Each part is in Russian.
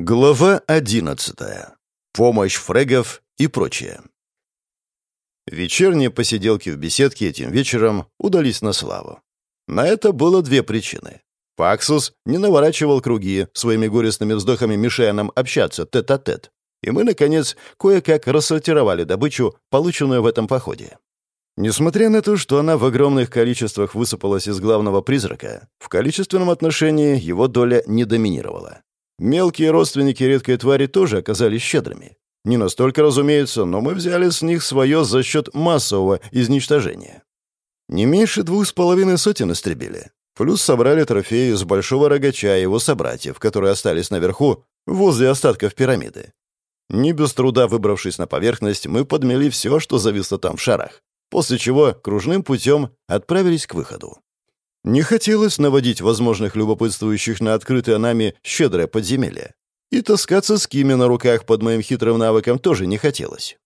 Глава 11. Помощь фрегов и прочее. Вечерние посиделки в беседке этим вечером удались на славу. На это было две причины. Паксус не наворачивал круги, своими горестными вздохами мешая нам общаться тет-а-тет. -тет. И мы, наконец, кое-как рассортировали добычу, полученную в этом походе. Несмотря на то, что она в огромных количествах высыпалась из главного призрака, в количественном отношении его доля не доминировала. Мелкие родственники редкой твари тоже оказались щедрыми. Не настолько, разумеется, но мы взяли с них свое за счет массового изничтожения. Не меньше двух с половиной сотен истребили. Плюс собрали трофеи с большого рогача и его собратьев, которые остались наверху, возле остатков пирамиды. Не без труда выбравшись на поверхность, мы подмели все, что зависло там в шарах, после чего кружным путем отправились к выходу. Не хотелось наводить возможных любопытствующих на открытое нами щедрое подземелье. И таскаться с Кими на руках под моим хитрым навыком тоже не хотелось.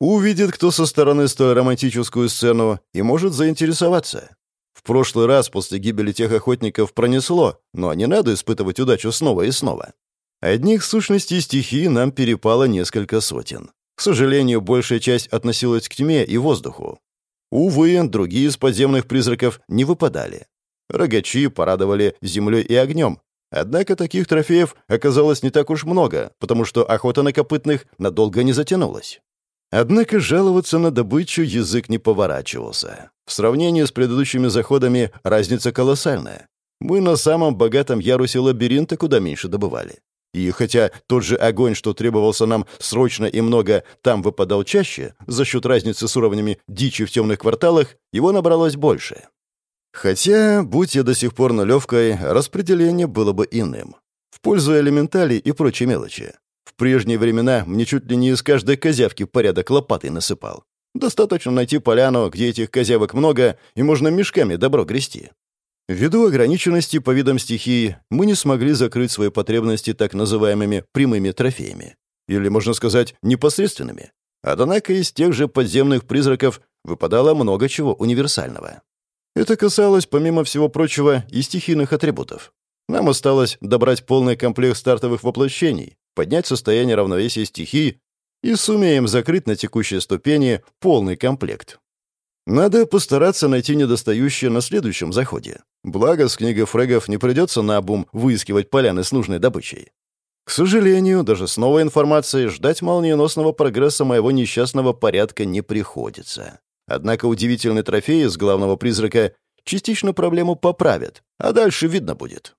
Увидит кто со стороны столь романтическую сцену и может заинтересоваться. В прошлый раз после гибели тех охотников пронесло, но не надо испытывать удачу снова и снова. Одних сущностей стихии нам перепало несколько сотен. К сожалению, большая часть относилась к тьме и воздуху. Увы, другие из подземных призраков не выпадали. Рогачи порадовали землей и огнем. Однако таких трофеев оказалось не так уж много, потому что охота на копытных надолго не затянулась. Однако жаловаться на добычу язык не поворачивался. В сравнении с предыдущими заходами разница колоссальная. Мы на самом богатом ярусе лабиринта куда меньше добывали. И хотя тот же огонь, что требовался нам срочно и много, там выпадал чаще, за счет разницы с уровнями дичи в темных кварталах, его набралось больше. Хотя, будь я до сих пор нулевкой, распределение было бы иным. В пользу элементалей и прочей мелочи. В прежние времена мне чуть ли не из каждой козявки порядок лопатой насыпал. Достаточно найти поляну, где этих козявок много, и можно мешками добро грести. Ввиду ограниченности по видам стихии, мы не смогли закрыть свои потребности так называемыми прямыми трофеями. Или, можно сказать, непосредственными. Однако из тех же подземных призраков выпадало много чего универсального. Это касалось, помимо всего прочего, и стихийных атрибутов. Нам осталось добрать полный комплект стартовых воплощений, поднять состояние равновесия стихий и сумеем закрыть на текущей ступени полный комплект. Надо постараться найти недостающее на следующем заходе. Благо, с книгой фрегов не придется на обум выискивать поляны с нужной добычей. К сожалению, даже с новой информацией ждать молниеносного прогресса моего несчастного порядка не приходится. Однако удивительный трофей из главного призрака частично проблему поправит, а дальше видно будет.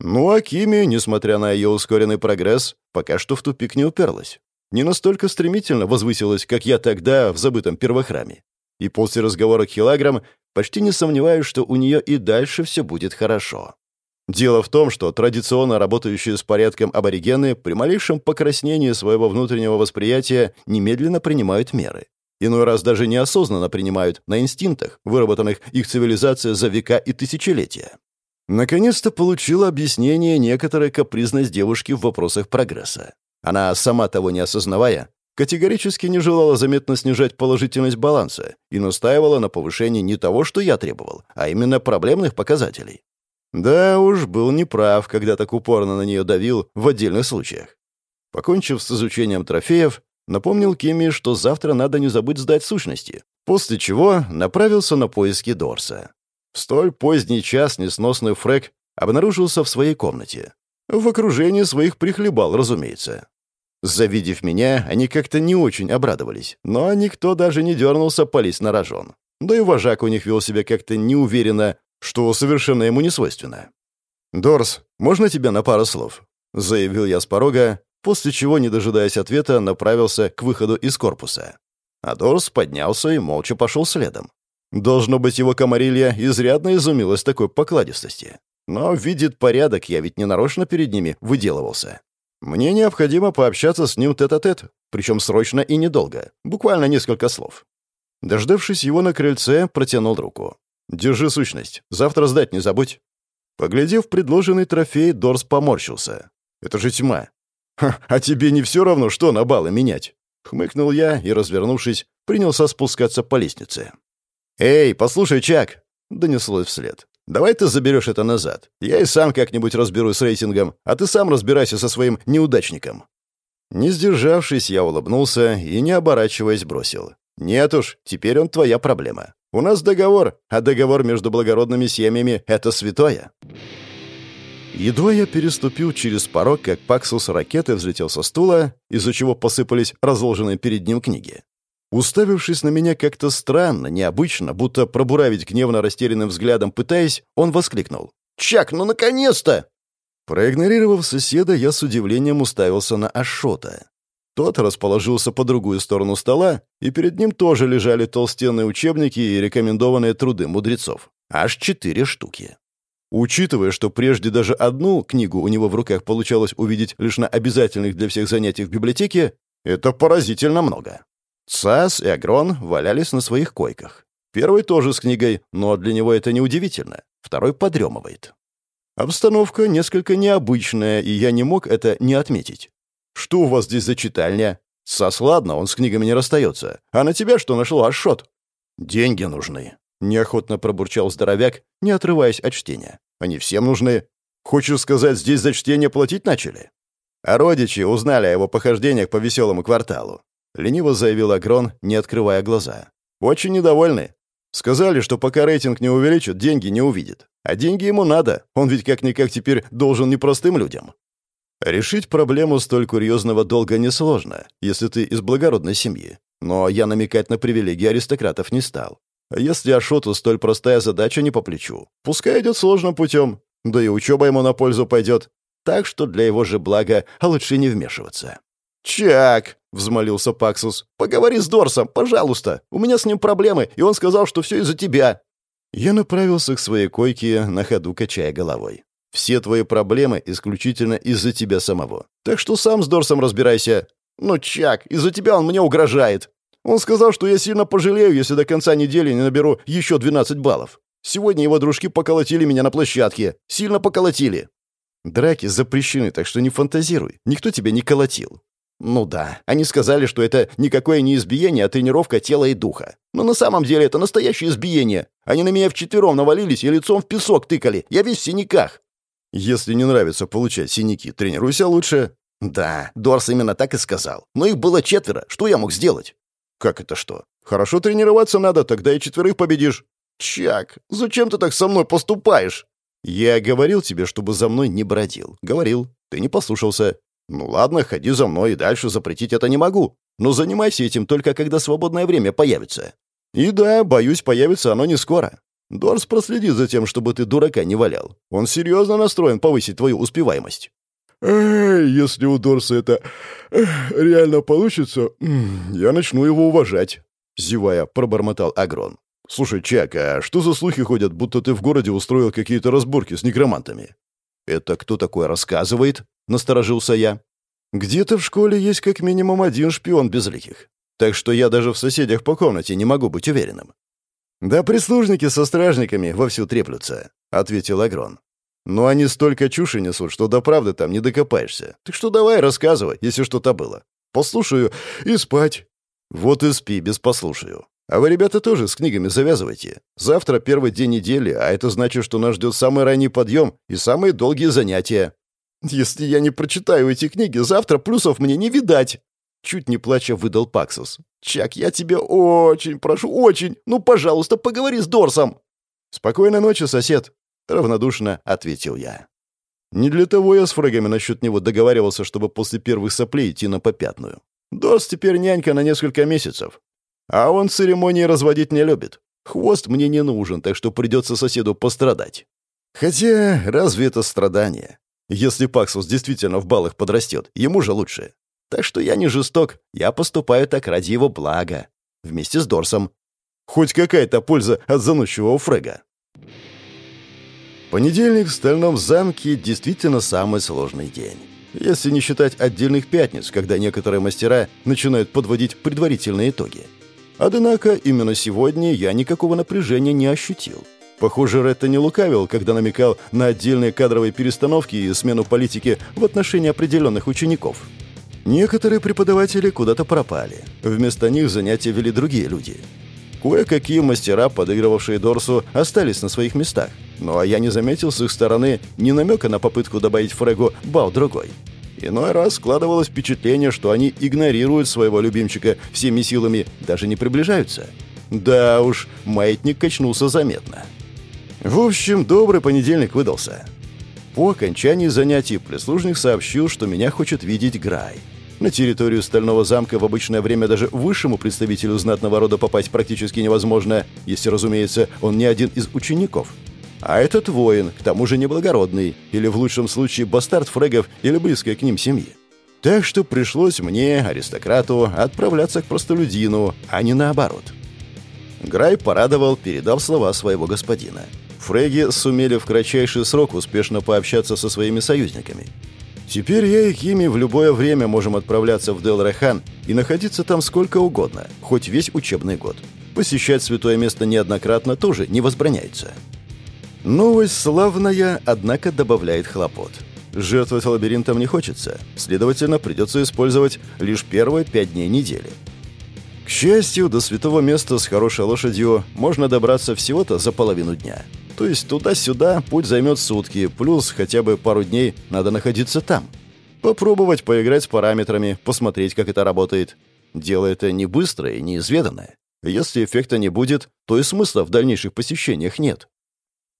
Ну а Кими, несмотря на ее ускоренный прогресс, пока что в тупик не уперлась. Не настолько стремительно возвысилась, как я тогда в забытом первохраме. И после разговора Хилаграм почти не сомневаюсь, что у нее и дальше все будет хорошо. Дело в том, что традиционно работающие с порядком аборигены при малейшем покраснении своего внутреннего восприятия немедленно принимают меры. Иной раз даже неосознанно принимают на инстинктах, выработанных их цивилизацией за века и тысячелетия. Наконец-то получила объяснение некоторая капризность девушки в вопросах прогресса. Она, сама того не осознавая, категорически не желала заметно снижать положительность баланса и настаивала на повышении не того, что я требовал, а именно проблемных показателей. Да уж, был неправ, когда так упорно на нее давил в отдельных случаях. Покончив с изучением трофеев, Напомнил Кими, что завтра надо не забыть сдать сущности, после чего направился на поиски Дорса. В столь поздний час несносный Фрэк обнаружился в своей комнате. В окружении своих прихлебал, разумеется. Завидев меня, они как-то не очень обрадовались, но никто даже не дернулся полить на рожон. Да и вожак у них вел себя как-то неуверенно, что совершенно ему не свойственно. «Дорс, можно тебя на пару слов?» — заявил я с порога, после чего, не дожидаясь ответа, направился к выходу из корпуса. Адорс поднялся и молча пошел следом. Должно быть, его комарилья изрядно изумилась такой покладистости. Но видит порядок, я ведь не нарочно перед ними выделывался. Мне необходимо пообщаться с ним тет-а-тет, -тет, причем срочно и недолго, буквально несколько слов. Дождавшись его на крыльце, протянул руку. «Держи сущность, завтра сдать не забудь». Поглядев предложенный трофей, Дорс поморщился. «Это же тьма. «А тебе не все равно, что на баллы менять?» Хмыкнул я и, развернувшись, принялся спускаться по лестнице. «Эй, послушай, Чак!» — донеслось вслед. Давай ты заберешь это назад. Я и сам как-нибудь разберусь с рейтингом, а ты сам разбирайся со своим неудачником». Не сдержавшись, я улыбнулся и, не оборачиваясь, бросил. «Нет уж, теперь он твоя проблема. У нас договор, а договор между благородными семьями — это святое». Едва я переступил через порог, как Паксус ракеты взлетел со стула, из-за чего посыпались разложенные перед ним книги. Уставившись на меня как-то странно, необычно, будто пробуравить гневно растерянным взглядом пытаясь, он воскликнул. «Чак, ну наконец-то!» Проигнорировав соседа, я с удивлением уставился на Ашота. Тот расположился по другую сторону стола, и перед ним тоже лежали толстенные учебники и рекомендованные труды мудрецов. Аж четыре штуки. Учитывая, что прежде даже одну книгу у него в руках получалось увидеть лишь на обязательных для всех занятиях в библиотеке, это поразительно много. Цас и Агрон валялись на своих койках. Первый тоже с книгой, но для него это неудивительно. Второй подремывает. Обстановка несколько необычная, и я не мог это не отметить. «Что у вас здесь за читальня?» «Сас, ладно, он с книгами не расстается. А на тебя что нашло, Ашот?» «Деньги нужны», — неохотно пробурчал здоровяк, не отрываясь от чтения. Они всем нужны. Хочешь сказать, здесь за чтение платить начали? А родичи узнали о его похождениях по веселому кварталу. Лениво заявил Агрон, не открывая глаза. Очень недовольны. Сказали, что пока рейтинг не увеличат, деньги не увидит. А деньги ему надо. Он ведь как-никак теперь должен непростым людям. Решить проблему столь курьезного долга несложно, если ты из благородной семьи. Но я намекать на привилегии аристократов не стал. А если Ашоту столь простая задача не по плечу, пускай идет сложным путем, да и учеба ему на пользу пойдет. Так что для его же блага лучше не вмешиваться. «Чак!» — взмолился Паксус. «Поговори с Дорсом, пожалуйста. У меня с ним проблемы, и он сказал, что все из-за тебя». Я направился к своей койке, на ходу качая головой. «Все твои проблемы исключительно из-за тебя самого. Так что сам с Дорсом разбирайся». «Ну, Чак, из-за тебя он мне угрожает». Он сказал, что я сильно пожалею, если до конца недели не наберу еще 12 баллов. Сегодня его дружки поколотили меня на площадке. Сильно поколотили. Драки запрещены, так что не фантазируй. Никто тебя не колотил. Ну да, они сказали, что это никакое не избиение, а тренировка тела и духа. Но на самом деле это настоящее избиение. Они на меня вчетвером навалились и лицом в песок тыкали. Я весь в синяках. Если не нравится получать синяки, тренируйся лучше. Да, Дорс именно так и сказал. Но их было четверо. Что я мог сделать? «Как это что? Хорошо тренироваться надо, тогда и четверых победишь». «Чак, зачем ты так со мной поступаешь?» «Я говорил тебе, чтобы за мной не бродил. Говорил. Ты не послушался. Ну ладно, ходи за мной и дальше запретить это не могу. Но занимайся этим только когда свободное время появится. И да, боюсь, появится оно не скоро. Дорс проследит за тем, чтобы ты дурака не валял. Он серьезно настроен повысить твою успеваемость. «Если у Дорса это реально получится, я начну его уважать», — зевая, пробормотал Агрон. «Слушай, Чак, а что за слухи ходят, будто ты в городе устроил какие-то разборки с некромантами?» «Это кто такой рассказывает?» — насторожился я. «Где-то в школе есть как минимум один шпион безликих. Так что я даже в соседях по комнате не могу быть уверенным». «Да прислужники со стражниками вовсю треплются», — ответил Агрон. Но они столько чуши несут, что до правды там не докопаешься. Так что давай, рассказывай, если что-то было. Послушаю и спать. Вот и спи, без послушаю. А вы, ребята, тоже с книгами завязывайте. Завтра первый день недели, а это значит, что нас ждет самый ранний подъем и самые долгие занятия. Если я не прочитаю эти книги, завтра плюсов мне не видать. Чуть не плача выдал Паксус. «Чак, я тебя очень прошу, очень! Ну, пожалуйста, поговори с Дорсом!» «Спокойной ночи, сосед!» — равнодушно ответил я. Не для того я с фрегами насчет него договаривался, чтобы после первых соплей идти на попятную. Дос теперь нянька на несколько месяцев. А он церемонии разводить не любит. Хвост мне не нужен, так что придется соседу пострадать. Хотя, разве это страдание? Если Паксус действительно в баллах подрастет, ему же лучше. Так что я не жесток, я поступаю так ради его блага. Вместе с Дорсом. Хоть какая-то польза от заносчивого фрега. Понедельник в Стальном замке действительно самый сложный день. Если не считать отдельных пятниц, когда некоторые мастера начинают подводить предварительные итоги. Однако именно сегодня я никакого напряжения не ощутил. Похоже, Ретта не лукавил, когда намекал на отдельные кадровые перестановки и смену политики в отношении определенных учеников. Некоторые преподаватели куда-то пропали. Вместо них занятия вели другие люди. Кое-какие мастера, подыгрывавшие Дорсу, остались на своих местах – Ну а я не заметил с их стороны ни намека на попытку добавить Фрегу бал другой. Иной раз складывалось впечатление, что они игнорируют своего любимчика всеми силами, даже не приближаются. Да уж, маятник качнулся заметно. В общем, добрый понедельник выдался. По окончании занятий прислужник сообщил, что меня хочет видеть Грай. На территорию Стального замка в обычное время даже высшему представителю знатного рода попасть практически невозможно, если, разумеется, он не один из учеников. А этот воин, к тому же неблагородный, или в лучшем случае бастард фрегов или близкой к ним семьи. Так что пришлось мне, аристократу, отправляться к простолюдину, а не наоборот. Грай порадовал, передав слова своего господина. Фреги сумели в кратчайший срок успешно пообщаться со своими союзниками. Теперь я и Кими в любое время можем отправляться в Дел-Рехан и находиться там сколько угодно, хоть весь учебный год. Посещать святое место неоднократно тоже не возбраняется. Новость славная, однако добавляет хлопот. Жертвовать лабиринтом не хочется, следовательно, придется использовать лишь первые пять дней недели. К счастью, до святого места с хорошей лошадью можно добраться всего-то за половину дня – то есть туда-сюда путь займет сутки, плюс хотя бы пару дней надо находиться там. Попробовать поиграть с параметрами, посмотреть, как это работает. Дело это не быстрое и неизведанное. Если эффекта не будет, то и смысла в дальнейших посещениях нет.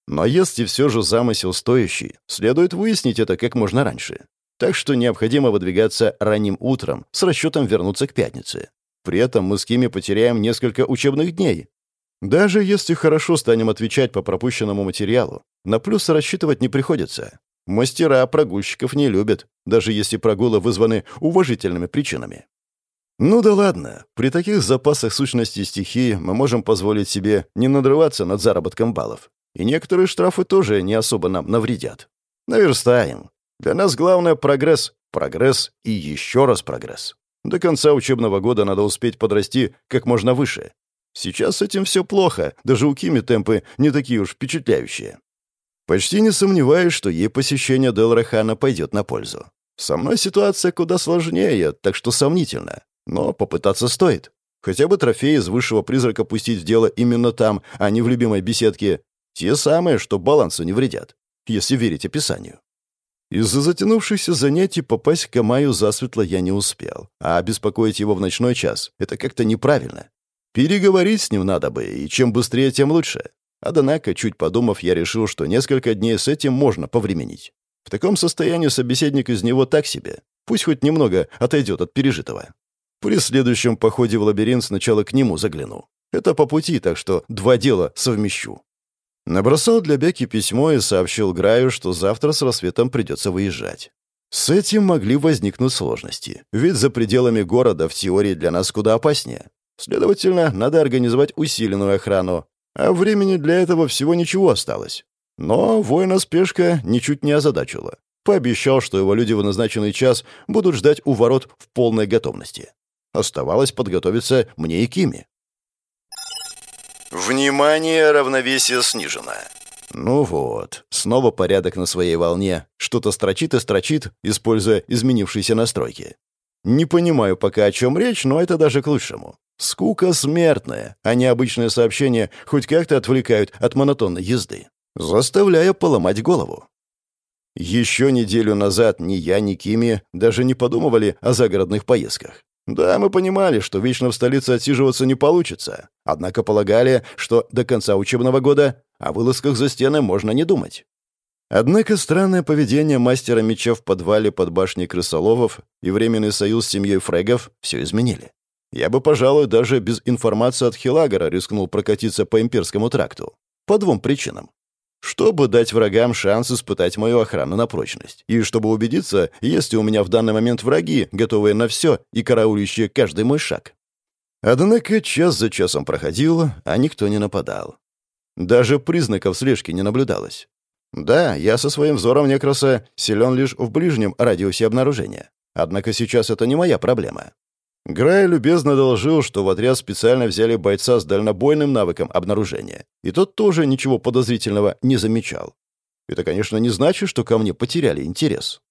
Но если все же замысел стоящий, следует выяснить это как можно раньше. Так что необходимо выдвигаться ранним утром с расчетом вернуться к пятнице. При этом мы с Кими потеряем несколько учебных дней, даже если хорошо станем отвечать по пропущенному материалу, на плюсы рассчитывать не приходится. Мастера прогульщиков не любят, даже если прогулы вызваны уважительными причинами. Ну да ладно, при таких запасах сущности стихии мы можем позволить себе не надрываться над заработком баллов. И некоторые штрафы тоже не особо нам навредят. Наверстаем. Для нас главное прогресс, прогресс и еще раз прогресс. До конца учебного года надо успеть подрасти как можно выше, Сейчас с этим все плохо, даже у Кими темпы не такие уж впечатляющие. Почти не сомневаюсь, что ей посещение Делрахана пойдет на пользу. Со мной ситуация куда сложнее, так что сомнительно. Но попытаться стоит. Хотя бы трофеи из высшего призрака пустить в дело именно там, а не в любимой беседке. Те самые, что балансу не вредят, если верить описанию. Из-за затянувшихся занятий попасть к Камаю засветло я не успел, а беспокоить его в ночной час — это как-то неправильно. Переговорить с ним надо бы, и чем быстрее, тем лучше. Однако, чуть подумав, я решил, что несколько дней с этим можно повременить. В таком состоянии собеседник из него так себе. Пусть хоть немного отойдет от пережитого. При следующем походе в лабиринт сначала к нему загляну. Это по пути, так что два дела совмещу. Набросал для Бяки письмо и сообщил Граю, что завтра с рассветом придется выезжать. С этим могли возникнуть сложности, ведь за пределами города в теории для нас куда опаснее. Следовательно, надо организовать усиленную охрану, а времени для этого всего ничего осталось. Но воина спешка ничуть не озадачила. Пообещал, что его люди в назначенный час будут ждать у ворот в полной готовности. Оставалось подготовиться мне и Киме. Внимание, равновесие снижено. Ну вот, снова порядок на своей волне. Что-то строчит и строчит, используя изменившиеся настройки. Не понимаю пока, о чем речь, но это даже к лучшему. Скука смертная, а необычные сообщения хоть как-то отвлекают от монотонной езды, заставляя поломать голову. Еще неделю назад ни я, ни Кими даже не подумывали о загородных поездках. Да, мы понимали, что вечно в столице отсиживаться не получится, однако полагали, что до конца учебного года о вылазках за стены можно не думать. Однако странное поведение мастера меча в подвале под башней крысоловов и временный союз с семьей Фрегов все изменили. Я бы, пожалуй, даже без информации от Хилагера рискнул прокатиться по имперскому тракту. По двум причинам. Чтобы дать врагам шанс испытать мою охрану на прочность. И чтобы убедиться, есть ли у меня в данный момент враги, готовые на все и караулищие каждый мой шаг. Однако час за часом проходил, а никто не нападал. Даже признаков слежки не наблюдалось. Да, я со своим взором некраса силен лишь в ближнем радиусе обнаружения. Однако сейчас это не моя проблема. Грай любезно доложил, что в отряд специально взяли бойца с дальнобойным навыком обнаружения, и тот тоже ничего подозрительного не замечал. Это, конечно, не значит, что ко мне потеряли интерес.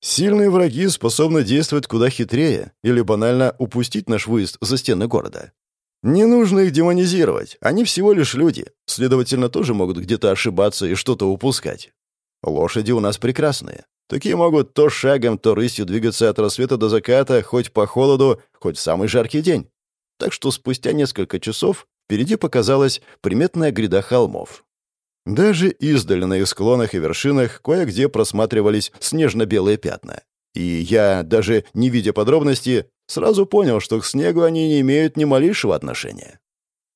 Сильные враги способны действовать куда хитрее или банально упустить наш выезд за стены города. Не нужно их демонизировать. Они всего лишь люди. Следовательно, тоже могут где-то ошибаться и что-то упускать. Лошади у нас прекрасные. Такие могут то шагом, то рысью двигаться от рассвета до заката, хоть по холоду, хоть в самый жаркий день. Так что спустя несколько часов впереди показалась приметная гряда холмов. Даже издали на их склонах и вершинах кое-где просматривались снежно-белые пятна. И я, даже не видя подробностей, сразу понял, что к снегу они не имеют ни малейшего отношения.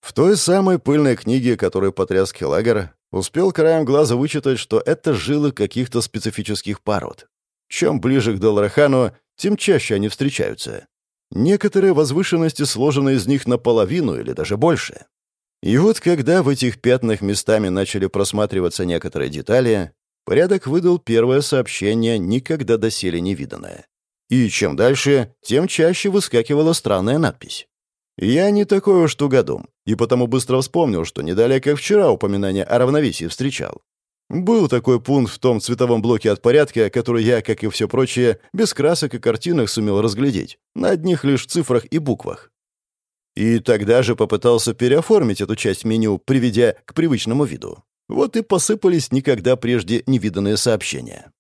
В той самой пыльной книге, которую потряс Келлагер, успел краем глаза вычитать, что это жилы каких-то специфических пород. Чем ближе к Долрахану, тем чаще они встречаются. Некоторые возвышенности сложены из них наполовину или даже больше. И вот когда в этих пятнах местами начали просматриваться некоторые детали, порядок выдал первое сообщение, никогда доселе не виданное. И чем дальше, тем чаще выскакивала странная надпись. Я не такой уж тугодум, и потому быстро вспомнил, что не далее, как вчера упоминание о равновесии встречал. Был такой пункт в том цветовом блоке от порядка, который я, как и все прочее, без красок и картинок сумел разглядеть, на одних лишь цифрах и буквах. И тогда же попытался переоформить эту часть меню, приведя к привычному виду. Вот и посыпались никогда прежде невиданные сообщения.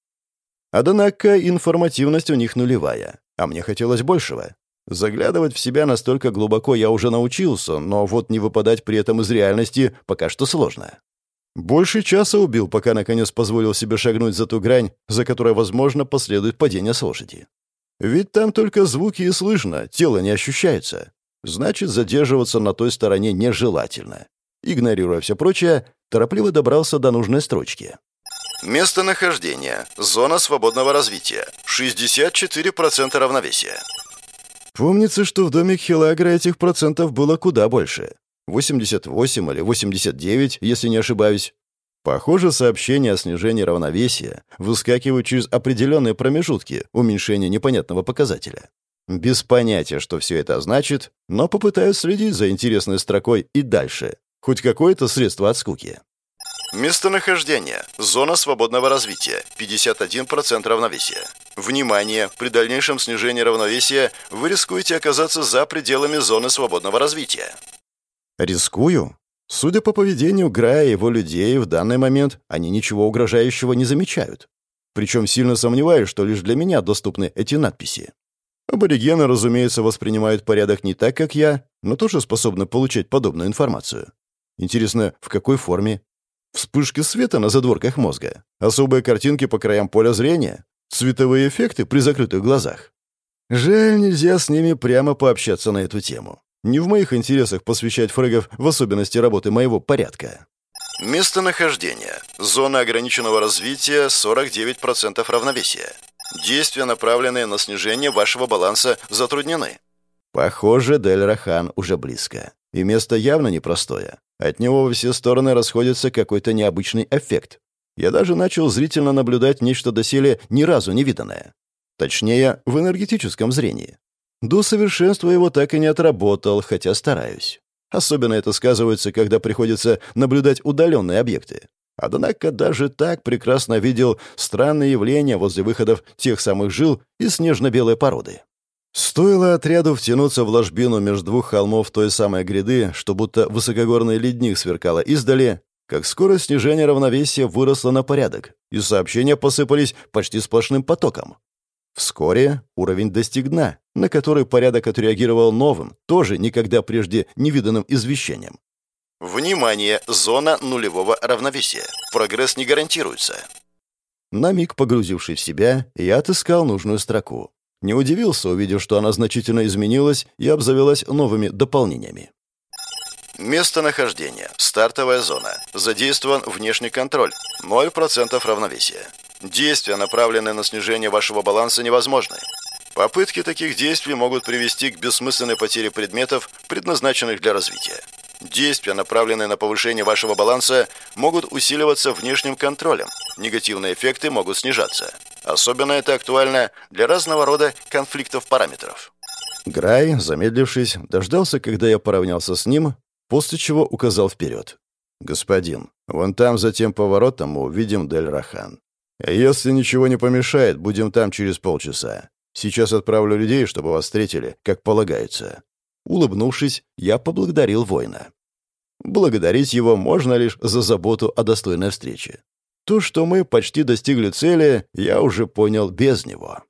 Однако информативность у них нулевая, а мне хотелось большего. Заглядывать в себя настолько глубоко я уже научился, но вот не выпадать при этом из реальности пока что сложно. Больше часа убил, пока наконец позволил себе шагнуть за ту грань, за которой, возможно, последует падение с лошади. Ведь там только звуки и слышно, тело не ощущается. Значит, задерживаться на той стороне нежелательно. Игнорируя все прочее, торопливо добрался до нужной строчки. Местонахождение. Зона свободного развития. 64% равновесия. Помнится, что в доме Хилагра этих процентов было куда больше. 88 или 89, если не ошибаюсь. Похоже, сообщения о снижении равновесия выскакивают через определенные промежутки уменьшения непонятного показателя. Без понятия, что все это значит, но попытаюсь следить за интересной строкой и дальше. Хоть какое-то средство от скуки. Местонахождение. Зона свободного развития. 51% равновесия. Внимание! При дальнейшем снижении равновесия вы рискуете оказаться за пределами зоны свободного развития. Рискую? Судя по поведению Грая и его людей, в данный момент они ничего угрожающего не замечают. Причем сильно сомневаюсь, что лишь для меня доступны эти надписи. Аборигены, разумеется, воспринимают порядок не так, как я, но тоже способны получать подобную информацию. Интересно, в какой форме? Вспышки света на задворках мозга? Особые картинки по краям поля зрения? Цветовые эффекты при закрытых глазах? Жаль, нельзя с ними прямо пообщаться на эту тему. Не в моих интересах посвящать фрегов в особенности работы моего порядка. Местонахождение. Зона ограниченного развития 49% равновесия. Действия, направленные на снижение вашего баланса, затруднены. Похоже, Дель-Рахан уже близко. И место явно непростое. От него во все стороны расходится какой-то необычный эффект. Я даже начал зрительно наблюдать нечто доселе ни разу не виданное. Точнее, в энергетическом зрении. До совершенства его так и не отработал, хотя стараюсь. Особенно это сказывается, когда приходится наблюдать удаленные объекты. Однако даже так прекрасно видел странные явления возле выходов тех самых жил из снежно-белой породы. Стоило отряду втянуться в ложбину между двух холмов той самой гряды, что будто высокогорный ледник сверкало издали, как скорость снижения равновесия выросла на порядок, и сообщения посыпались почти сплошным потоком. Вскоре уровень достиг дна, на который порядок отреагировал новым, тоже никогда прежде невиданным извещением. Внимание! Зона нулевого равновесия. Прогресс не гарантируется. На миг погрузившись в себя, я отыскал нужную строку. Не удивился, увидев, что она значительно изменилась и обзавелась новыми дополнениями. Местонахождение. Стартовая зона. Задействован внешний контроль. 0% равновесия. Действия, направленные на снижение вашего баланса, невозможны. Попытки таких действий могут привести к бессмысленной потере предметов, предназначенных для развития. Действия, направленные на повышение вашего баланса, могут усиливаться внешним контролем. Негативные эффекты могут снижаться. Особенно это актуально для разного рода конфликтов параметров. Грай, замедлившись, дождался, когда я поравнялся с ним, после чего указал вперед. «Господин, вон там за тем поворотом мы увидим Дель-Рахан. Если ничего не помешает, будем там через полчаса. Сейчас отправлю людей, чтобы вас встретили, как полагается. Улыбнувшись, я поблагодарил воина. Благодарить его можно лишь за заботу о достойной встрече. То, что мы почти достигли цели, я уже понял без него.